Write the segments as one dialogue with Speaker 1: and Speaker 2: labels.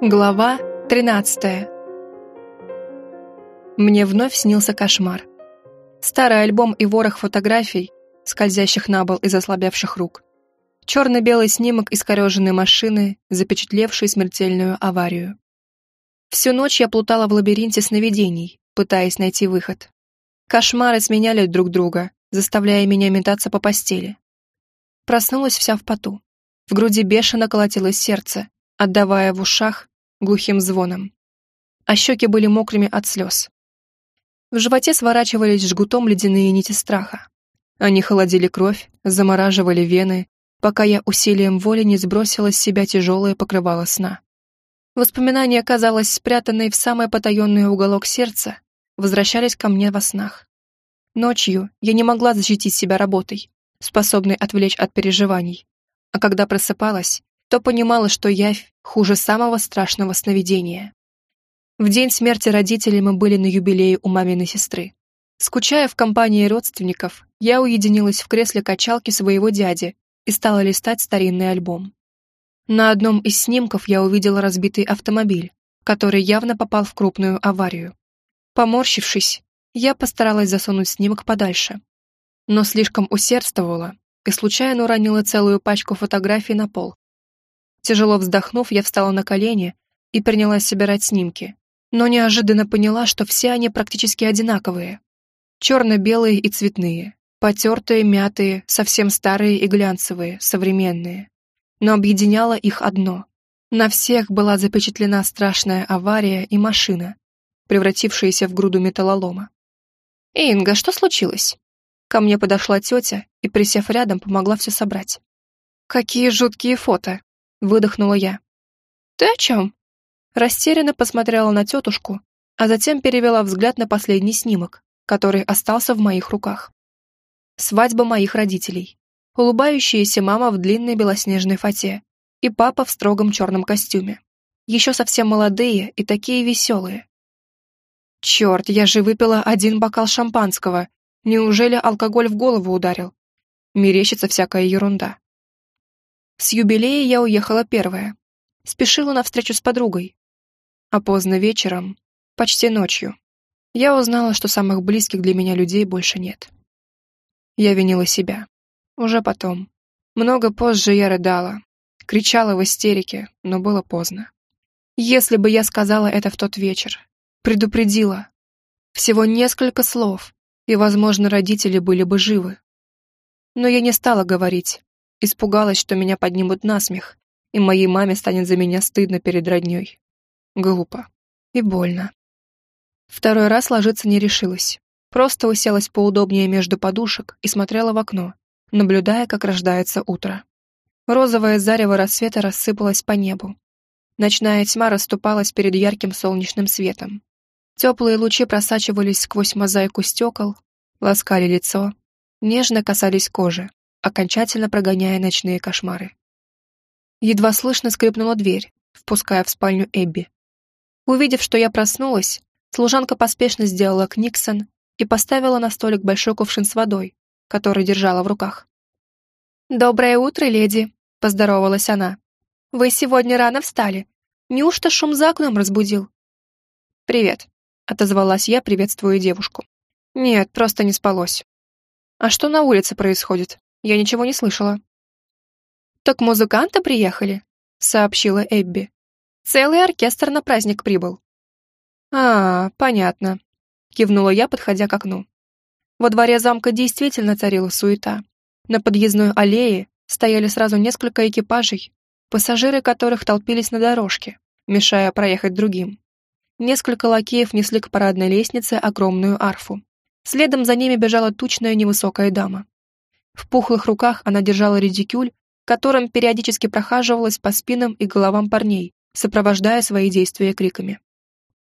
Speaker 1: Глава 13 Мне вновь снился кошмар. Старый альбом и ворох фотографий, скользящих на пол из ослабевших рук. Черно-белый снимок искореженной машины, запечатлевшей смертельную аварию. Всю ночь я плутала в лабиринте сновидений, пытаясь найти выход. Кошмары сменяли друг друга, заставляя меня метаться по постели. Проснулась вся в поту. В груди бешено колотилось сердце, отдавая в ушах глухим звоном. А щеки были мокрыми от слез. В животе сворачивались жгутом ледяные нити страха. Они холодили кровь, замораживали вены, пока я усилием воли не сбросила с себя тяжелое покрывало сна. Воспоминания, казалось, спрятанные в самый потаенный уголок сердца, возвращались ко мне во снах. Ночью я не могла защитить себя работой, способной отвлечь от переживаний, а когда просыпалась, то понимала, что явь хуже самого страшного сновидения. В день смерти родителей мы были на юбилее у маминой сестры. Скучая в компании родственников, я уединилась в кресле качалки своего дяди и стала листать старинный альбом. На одном из снимков я увидела разбитый автомобиль, который явно попал в крупную аварию. Поморщившись, я постаралась засунуть снимок подальше, но слишком усердствовала и случайно уронила целую пачку фотографий на пол. Тяжело вздохнув, я встала на колени и принялась собирать снимки, но неожиданно поняла, что все они практически одинаковые. Черно-белые и цветные, потертые, мятые, совсем старые и глянцевые, современные но объединяло их одно. На всех была запечатлена страшная авария и машина, превратившаяся в груду металлолома. «Инга, что случилось?» Ко мне подошла тетя и, присев рядом, помогла все собрать. «Какие жуткие фото!» — выдохнула я. «Ты о чем?» Растерянно посмотрела на тетушку, а затем перевела взгляд на последний снимок, который остался в моих руках. Свадьба моих родителей улыбающаяся мама в длинной белоснежной фате и папа в строгом черном костюме. Еще совсем молодые и такие веселые. Черт, я же выпила один бокал шампанского. Неужели алкоголь в голову ударил? Мерещится всякая ерунда. С юбилея я уехала первая. Спешила на встречу с подругой. А поздно вечером, почти ночью, я узнала, что самых близких для меня людей больше нет. Я винила себя. Уже потом. Много позже я рыдала. Кричала в истерике, но было поздно. Если бы я сказала это в тот вечер, предупредила. Всего несколько слов, и, возможно, родители были бы живы. Но я не стала говорить. Испугалась, что меня поднимут на смех, и моей маме станет за меня стыдно перед роднёй. Глупо. И больно. Второй раз ложиться не решилась. Просто уселась поудобнее между подушек и смотрела в окно, наблюдая, как рождается утро. Розовое зарево рассвета рассыпалось по небу. Ночная тьма расступалась перед ярким солнечным светом. Теплые лучи просачивались сквозь мозаику стекол, ласкали лицо, нежно касались кожи, окончательно прогоняя ночные кошмары. Едва слышно скрипнула дверь, впуская в спальню Эбби. Увидев, что я проснулась, служанка поспешно сделала книксон и поставила на столик большой кувшин с водой, который держала в руках. «Доброе утро, леди», — поздоровалась она. «Вы сегодня рано встали. Неужто шум за окном разбудил?» «Привет», — отозвалась я, приветствуя девушку. «Нет, просто не спалось». «А что на улице происходит? Я ничего не слышала». «Так музыканты приехали», — сообщила Эбби. «Целый оркестр на праздник прибыл». «А, понятно», — кивнула я, подходя к окну. Во дворе замка действительно царила суета. На подъездной аллее стояли сразу несколько экипажей, пассажиры которых толпились на дорожке, мешая проехать другим. Несколько лакеев несли к парадной лестнице огромную арфу. Следом за ними бежала тучная невысокая дама. В пухлых руках она держала редикюль, которым периодически прохаживалась по спинам и головам парней, сопровождая свои действия криками.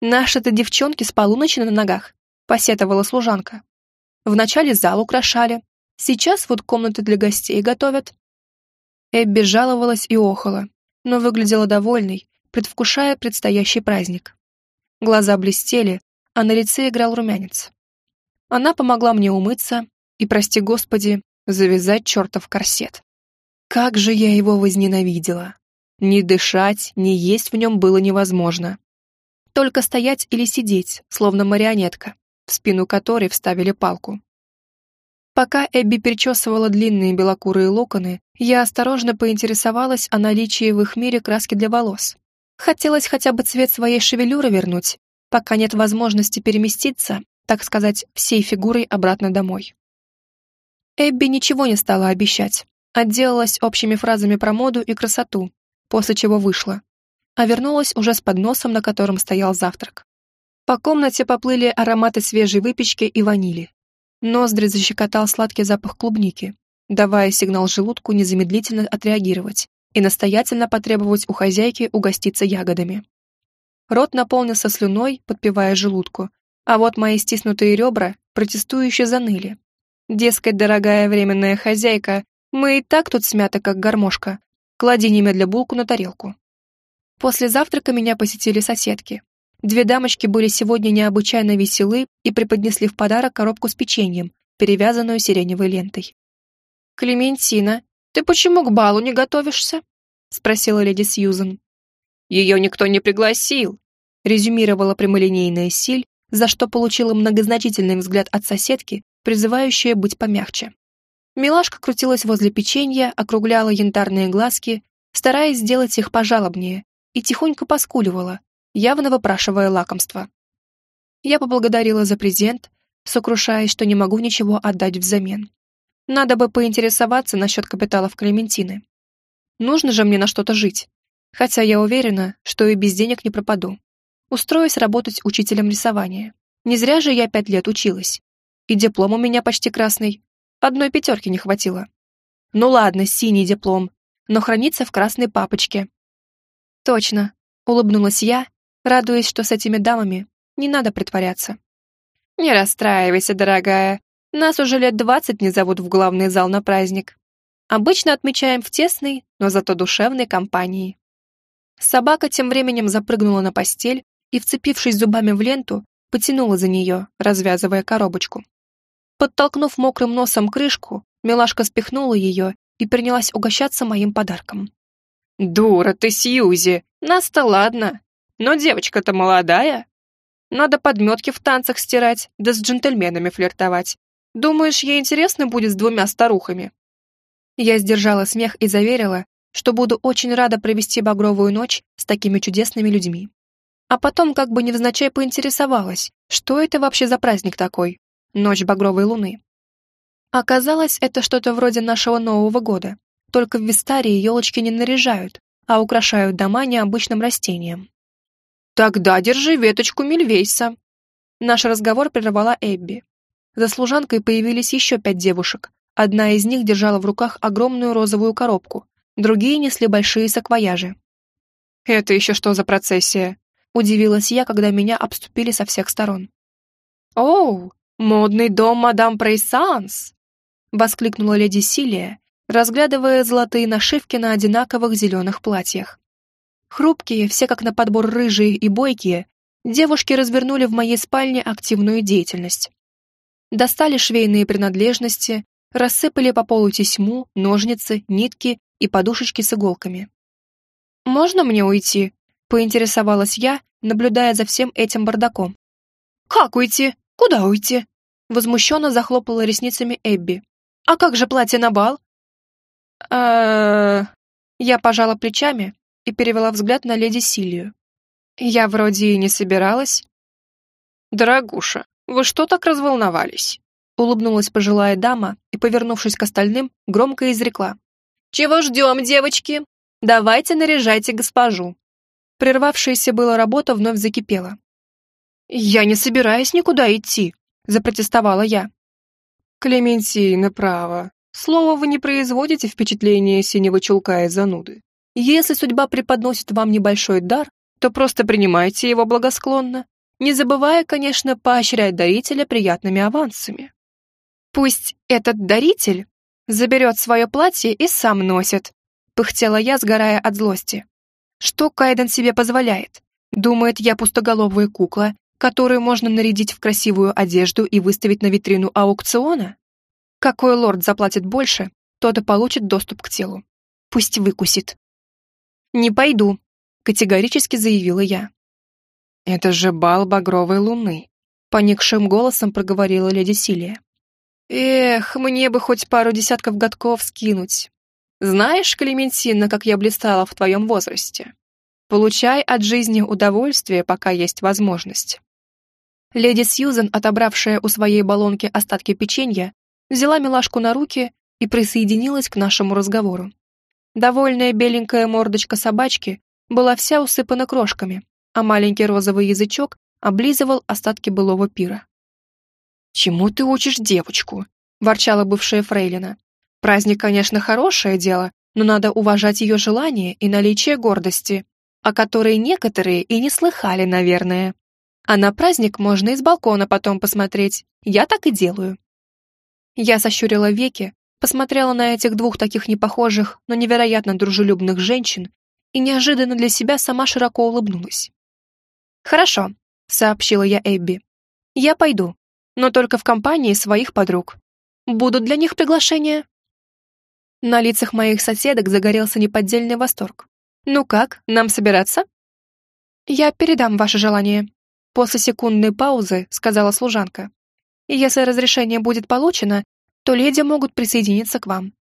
Speaker 1: «Наши-то девчонки с полуночи на ногах», — посетовала служанка. Вначале зал украшали, сейчас вот комнаты для гостей готовят. Эбби жаловалась и охала, но выглядела довольной, предвкушая предстоящий праздник. Глаза блестели, а на лице играл румянец. Она помогла мне умыться и, прости господи, завязать чертов корсет. Как же я его возненавидела! Ни дышать, ни есть в нем было невозможно. Только стоять или сидеть, словно марионетка, в спину которой вставили палку. Пока Эбби перечесывала длинные белокурые локоны, я осторожно поинтересовалась о наличии в их мире краски для волос. Хотелось хотя бы цвет своей шевелюры вернуть, пока нет возможности переместиться, так сказать, всей фигурой обратно домой. Эбби ничего не стала обещать, отделалась общими фразами про моду и красоту, после чего вышла, а вернулась уже с подносом, на котором стоял завтрак. По комнате поплыли ароматы свежей выпечки и ванили. Ноздри защекотал сладкий запах клубники, давая сигнал желудку незамедлительно отреагировать и настоятельно потребовать у хозяйки угоститься ягодами. Рот наполнился слюной, подпевая желудку, а вот мои стиснутые ребра протестующе заныли. Дескать, дорогая временная хозяйка, мы и так тут смяты, как гармошка. Клади немедля булку на тарелку. После завтрака меня посетили соседки. Две дамочки были сегодня необычайно веселы и преподнесли в подарок коробку с печеньем, перевязанную сиреневой лентой. «Клементина, ты почему к балу не готовишься?» — спросила леди Сьюзен. «Ее никто не пригласил», — резюмировала прямолинейная Силь, за что получила многозначительный взгляд от соседки, призывающая быть помягче. Милашка крутилась возле печенья, округляла янтарные глазки, стараясь сделать их пожалобнее, и тихонько поскуливала, явно выпрашивая лакомство. Я поблагодарила за презент, сокрушаясь, что не могу ничего отдать взамен. Надо бы поинтересоваться насчет капиталов Клементины. Нужно же мне на что-то жить. Хотя я уверена, что и без денег не пропаду. Устроюсь работать учителем рисования. Не зря же я пять лет училась. И диплом у меня почти красный. Одной пятерки не хватило. Ну ладно, синий диплом, но хранится в красной папочке. Точно, улыбнулась я, радуясь, что с этими дамами не надо притворяться. Не расстраивайся, дорогая. Нас уже лет двадцать не зовут в главный зал на праздник. Обычно отмечаем в тесной, но зато душевной компании. Собака тем временем запрыгнула на постель и, вцепившись зубами в ленту, потянула за нее, развязывая коробочку. Подтолкнув мокрым носом крышку, милашка спихнула ее и принялась угощаться моим подарком. «Дура ты, Сьюзи! Нас-то ладно. Но девочка-то молодая. Надо подметки в танцах стирать, да с джентльменами флиртовать. Думаешь, ей интересно будет с двумя старухами?» Я сдержала смех и заверила, что буду очень рада провести багровую ночь с такими чудесными людьми. А потом как бы невзначай поинтересовалась, что это вообще за праздник такой? Ночь багровой луны. Оказалось, это что-то вроде нашего Нового года, только в Вистарии елочки не наряжают, а украшают дома необычным растением. «Тогда держи веточку мильвейса». Наш разговор прервала Эбби. За служанкой появились еще пять девушек. Одна из них держала в руках огромную розовую коробку, другие несли большие саквояжи. «Это еще что за процессия?» — удивилась я, когда меня обступили со всех сторон. «Оу, модный дом мадам Прейсанс!» — воскликнула леди Силия, разглядывая золотые нашивки на одинаковых зеленых платьях. Хрупкие, все как на подбор рыжие и бойкие, девушки развернули в моей спальне активную деятельность. Достали швейные принадлежности, рассыпали по полу тесьму, ножницы, нитки и подушечки с иголками. «Можно мне уйти?» поинтересовалась я, наблюдая за всем этим бардаком. «Как уйти? Куда уйти?» Возмущенно захлопала ресницами Эбби. «А как же платье на бал?» э Я пожала плечами и перевела взгляд на леди Силию. «Я вроде и не собиралась». «Дорогуша, вы что так разволновались?» Улыбнулась пожилая дама и, повернувшись к остальным, громко изрекла. «Чего ждем, девочки? Давайте наряжайте госпожу. Прервавшаяся была работа вновь закипела. «Я не собираюсь никуда идти», — запротестовала я. «Клементина, право. Слово вы не производите впечатление синего чулка и зануды. Если судьба преподносит вам небольшой дар, то просто принимайте его благосклонно, не забывая, конечно, поощрять дарителя приятными авансами. Пусть этот даритель заберет свое платье и сам носит, пыхтела я, сгорая от злости. Что Кайден себе позволяет? Думает, я пустоголовая кукла, которую можно нарядить в красивую одежду и выставить на витрину аукциона? Какой лорд заплатит больше, тот и получит доступ к телу. Пусть выкусит. «Не пойду», — категорически заявила я.
Speaker 2: «Это же бал багровой луны», — поникшим голосом проговорила леди Силия.
Speaker 1: «Эх, мне бы хоть пару десятков годков скинуть. Знаешь, Клементина, как я блистала в твоем возрасте? Получай от жизни удовольствие, пока есть возможность». Леди Сьюзен, отобравшая у своей баллонки остатки печенья, взяла милашку на руки и присоединилась к нашему разговору. Довольная беленькая мордочка собачки была вся усыпана крошками, а маленький розовый язычок облизывал остатки былого пира.
Speaker 2: «Чему ты учишь девочку?» – ворчала бывшая фрейлина.
Speaker 1: «Праздник, конечно, хорошее дело, но надо уважать ее желание и наличие гордости, о которой некоторые и не слыхали, наверное. А на праздник можно из балкона потом посмотреть. Я так и делаю». Я сощурила веки, посмотрела на этих двух таких непохожих, но невероятно дружелюбных женщин и неожиданно для себя сама широко улыбнулась. «Хорошо», — сообщила я Эбби. «Я пойду, но только в компании своих подруг. Будут для них приглашения?» На лицах моих соседок загорелся неподдельный восторг. «Ну как, нам собираться?» «Я передам ваше желание», — после секундной паузы сказала служанка. «Если разрешение будет получено, то леди могут присоединиться к вам».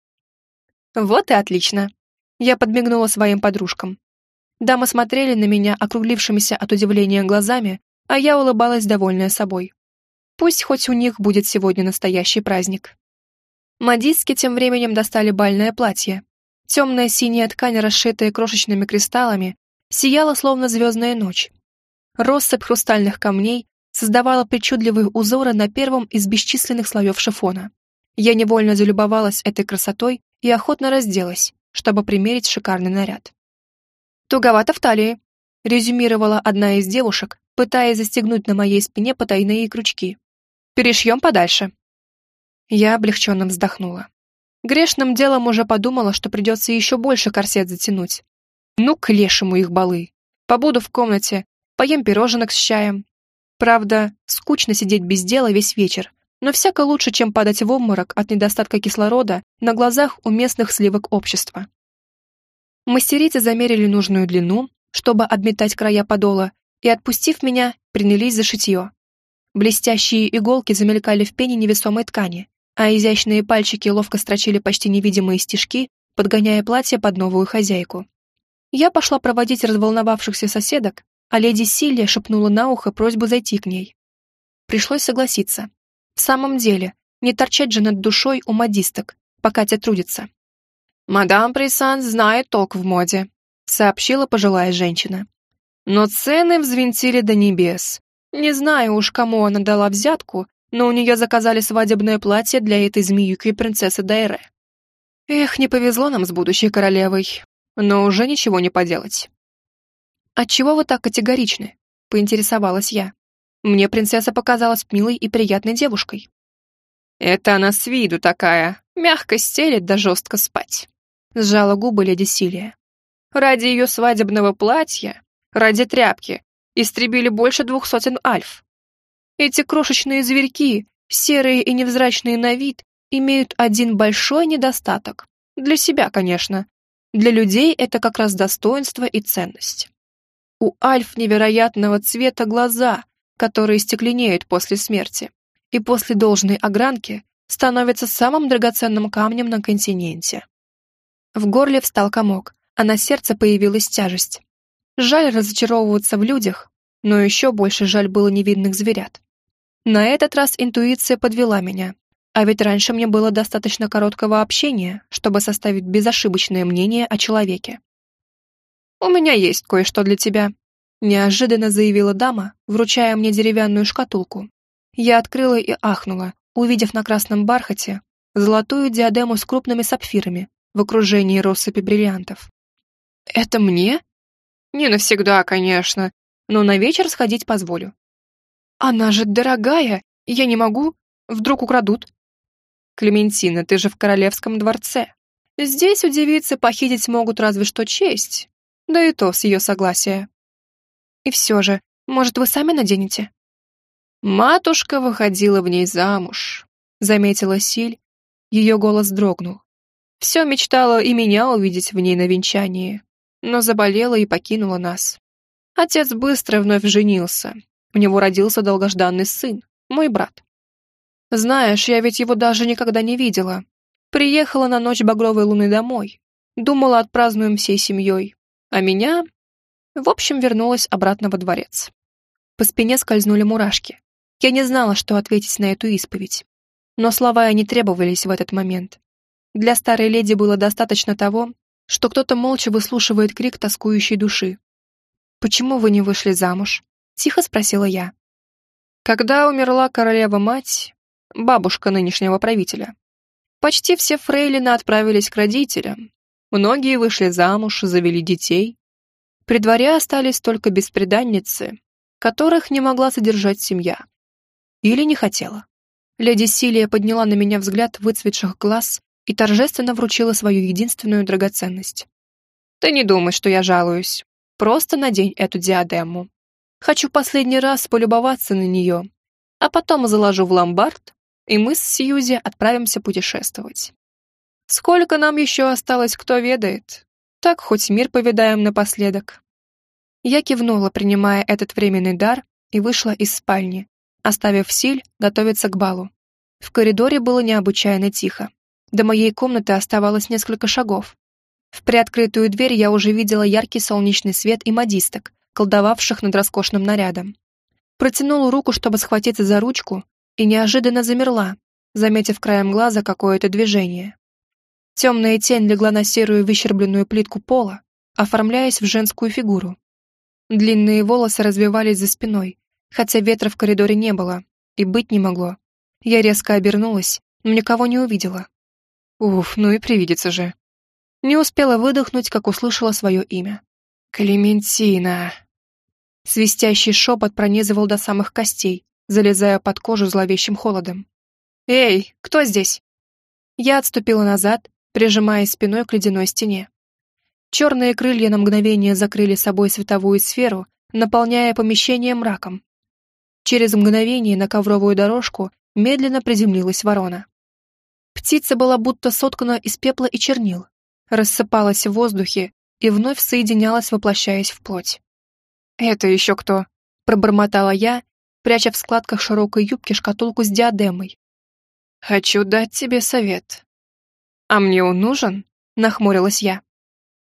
Speaker 1: «Вот и отлично», — я подмигнула своим подружкам. Дамы смотрели на меня округлившимися от удивления глазами, а я улыбалась, довольная собой. Пусть хоть у них будет сегодня настоящий праздник. Модистки тем временем достали бальное платье. Темная синяя ткань, расшитая крошечными кристаллами, сияла словно звездная ночь. Россыпь хрустальных камней создавала причудливые узоры на первом из бесчисленных слоев шифона. Я невольно залюбовалась этой красотой и охотно разделась, чтобы примерить шикарный наряд. «Туговато в талии», — резюмировала одна из девушек, пытаясь застегнуть на моей спине потайные крючки. «Перешьем подальше». Я облегченно вздохнула. Грешным делом уже подумала, что придется еще больше корсет затянуть. Ну, к лешему их балы. Побуду в комнате, поем пироженок с чаем. Правда, скучно сидеть без дела весь вечер, но всяко лучше, чем падать в обморок от недостатка кислорода на глазах у местных сливок общества. Мастерицы замерили нужную длину, чтобы обметать края подола, и, отпустив меня, принялись за шитье. Блестящие иголки замелькали в пене невесомой ткани, а изящные пальчики ловко строчили почти невидимые стежки, подгоняя платье под новую хозяйку. Я пошла проводить разволновавшихся соседок, а леди Силья шепнула на ухо просьбу зайти к ней. Пришлось согласиться. В самом деле, не торчать же над душой у модисток, пока те трудятся.
Speaker 2: «Мадам Присанс знает толк в моде», — сообщила пожилая женщина. «Но цены взвинтили до небес. Не знаю уж, кому она дала взятку, но у нее заказали свадебное платье для этой змеюки принцессы Дайре. Эх, не повезло нам с будущей королевой, но уже ничего не поделать».
Speaker 1: «Отчего вы так категоричны?» — поинтересовалась я. Мне принцесса показалась милой и приятной девушкой.
Speaker 2: «Это она с виду такая, мягко стелет да жестко спать», сжала губы леди Силия. Ради ее свадебного платья, ради тряпки, истребили больше двух сотен альф. Эти крошечные зверьки, серые и невзрачные на вид, имеют один большой недостаток. Для себя, конечно. Для людей это как раз достоинство и ценность. У альф невероятного цвета глаза, которые стекленеют после смерти, и после должной огранки становятся самым драгоценным камнем на континенте. В горле встал комок, а на сердце появилась тяжесть. Жаль разочаровываться в людях, но еще больше жаль было невидных зверят. На этот раз интуиция подвела меня, а ведь раньше мне было достаточно короткого общения, чтобы составить безошибочное мнение о человеке. «У меня есть кое-что для тебя», — неожиданно заявила дама, вручая мне деревянную шкатулку. Я открыла и ахнула, увидев на красном бархате золотую диадему с крупными сапфирами, в окружении россыпи бриллиантов. «Это мне?» «Не навсегда, конечно, но на вечер сходить позволю». «Она же дорогая, я не могу, вдруг украдут». «Клементина, ты же в королевском дворце. Здесь у девицы похитить могут разве что честь, да и то с ее согласия». «И все же, может, вы сами наденете?» «Матушка выходила в ней замуж», — заметила Силь. Ее голос дрогнул. Все мечтала и меня увидеть в ней на венчании. но заболела и покинула нас. Отец быстро вновь женился. У него родился долгожданный сын, мой брат. Знаешь, я ведь его даже никогда не видела. Приехала на ночь багровой луны домой. Думала, отпразднуем всей семьей. А меня... В общем, вернулась обратно во дворец. По спине скользнули мурашки. Я не знала, что ответить на эту исповедь. Но слова и не требовались в этот момент. Для старой леди было достаточно того, что кто-то молча выслушивает крик тоскующей души. «Почему вы не вышли замуж?» — тихо спросила я. Когда умерла королева-мать, бабушка нынешнего правителя, почти все фрейлины отправились к родителям. Многие вышли замуж, завели детей. При дворе остались только бесприданницы, которых не могла содержать семья. Или не хотела. Леди Силия подняла на меня взгляд выцветших глаз и торжественно вручила свою единственную драгоценность. «Ты не думай, что я жалуюсь. Просто надень эту диадему. Хочу последний раз полюбоваться на нее, а потом заложу в ломбард, и мы с Сьюзи отправимся путешествовать. Сколько нам еще осталось, кто ведает. Так хоть мир повидаем напоследок». Я кивнула, принимая этот временный дар, и вышла из спальни, оставив Силь готовиться к балу. В коридоре было необычайно тихо. До моей комнаты оставалось несколько шагов. В приоткрытую дверь я уже видела яркий солнечный свет и модисток, колдовавших над роскошным нарядом. Протянула руку, чтобы схватиться за ручку, и неожиданно замерла, заметив краем глаза какое-то движение. Темная тень легла на серую выщербленную плитку пола, оформляясь в женскую фигуру. Длинные волосы развивались за спиной, хотя ветра в коридоре не было, и быть не могло. Я резко обернулась, но никого не увидела. Уф, ну и привидится же. Не успела выдохнуть, как услышала свое имя. «Клементина!» Свистящий шепот пронизывал до самых костей, залезая под кожу зловещим холодом. «Эй, кто здесь?» Я отступила назад, прижимаясь спиной к ледяной стене. Черные крылья на мгновение закрыли собой световую сферу, наполняя помещение мраком. Через мгновение на ковровую дорожку медленно приземлилась ворона. Птица была будто соткана из пепла и чернил, рассыпалась в воздухе и вновь соединялась, воплощаясь в плоть. «Это еще кто?» — пробормотала я, пряча в складках широкой юбки шкатулку с диадемой. «Хочу дать тебе совет». «А мне он нужен?» — нахмурилась я.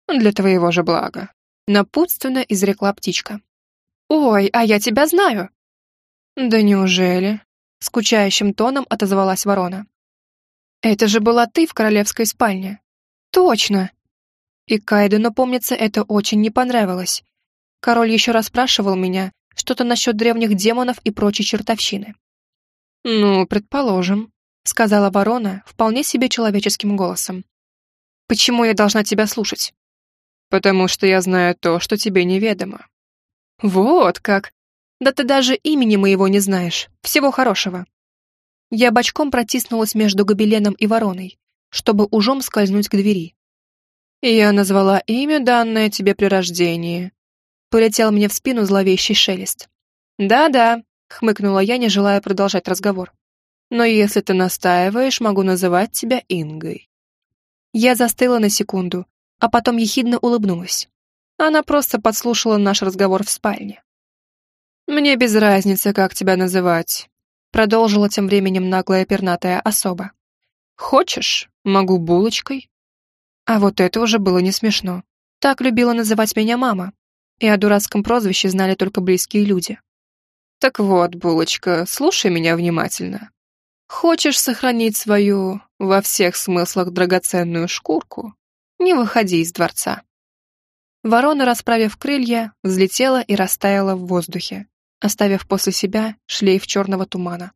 Speaker 2: «Для твоего же блага», — напутственно изрекла птичка. «Ой, а я тебя знаю!» «Да неужели?» — скучающим тоном отозвалась ворона. «Это же была ты в королевской спальне». «Точно!» И Кайдену, помнится, это очень не понравилось. Король еще раз спрашивал меня что-то насчет древних демонов и прочей чертовщины. «Ну, предположим», — сказала ворона вполне себе человеческим голосом. «Почему я должна тебя слушать?» «Потому что я знаю то, что тебе неведомо». «Вот как! Да ты даже имени моего не знаешь. Всего хорошего. Я бочком протиснулась между гобеленом и вороной, чтобы ужом скользнуть к двери. Я назвала имя, данное тебе при рождении. Полетел мне в спину зловещий шелест. Да-да, хмыкнула я, не желая продолжать разговор. Но если ты настаиваешь, могу называть тебя Ингой. Я застыла на секунду, а потом ехидно улыбнулась. Она просто подслушала наш разговор в спальне. «Мне без разницы, как тебя называть», — продолжила тем временем наглая пернатая особа. «Хочешь, могу булочкой?» А вот это уже было не смешно. Так любила называть меня мама, и о дурацком прозвище знали только близкие люди. «Так вот, булочка, слушай меня внимательно. Хочешь сохранить свою, во всех смыслах, драгоценную шкурку? Не выходи из дворца». Ворона, расправив крылья, взлетела и растаяла в воздухе, оставив после себя шлейф черного тумана.